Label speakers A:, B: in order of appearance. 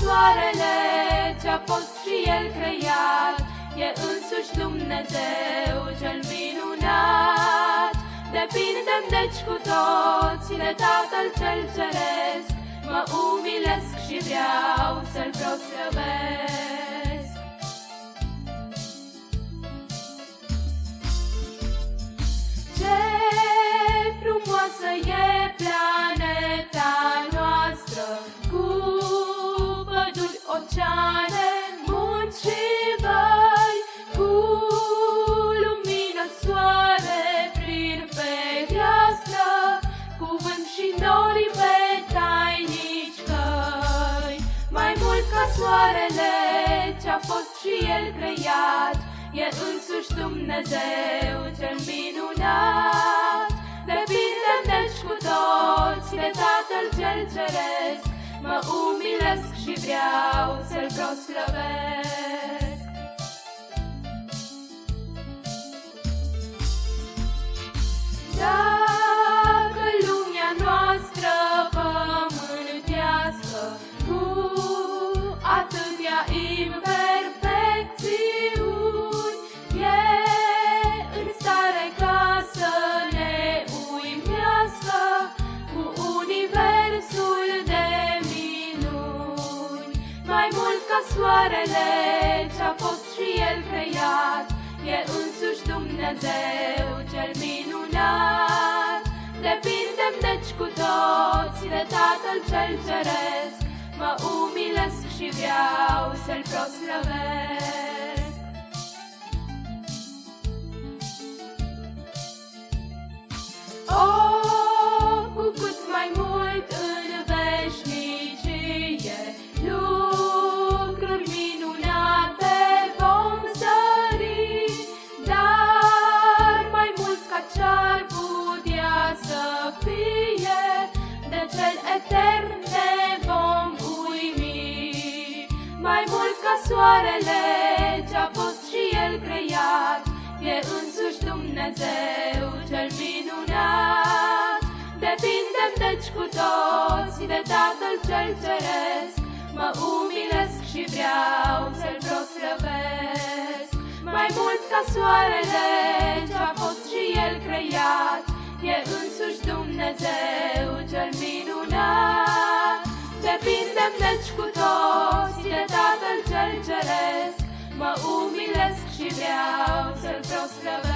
A: soarele ce-a fost și el creat, E însuși Dumnezeu cel minunat. Depindem deci cu toți de Tatăl cel Ceresc, Mă umilesc și vreau să-L proslăvesc. Soarele ce-a fost și el creat, E însuși Dumnezeu cel minunat. Depindem deci cu toți de Tatăl cel Ceresc, Mă umilesc și vreau să-L proslăvesc. Ca soarele ce-a fost și el creat. E însuși Dumnezeu cel minunat. Depindem deci cu toți de Tatăl cel Ceresc. Mă umilesc și vreau să-L proslăvesc soarele ce-a fost și el creat E însuși Dumnezeu cel minunat. Depindem deci cu toți de Tatăl cel Ceresc. Mă umilesc și vreau să-L proslăvesc. Mai mult ca soarele ce-a fost și el creat E însuși Dumnezeu Tatăl